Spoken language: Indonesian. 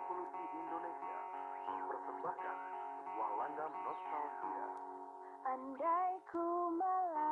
Revolusi Indonesia mempersembahkan sebuah langgam nostalgia. Andai ku malaikat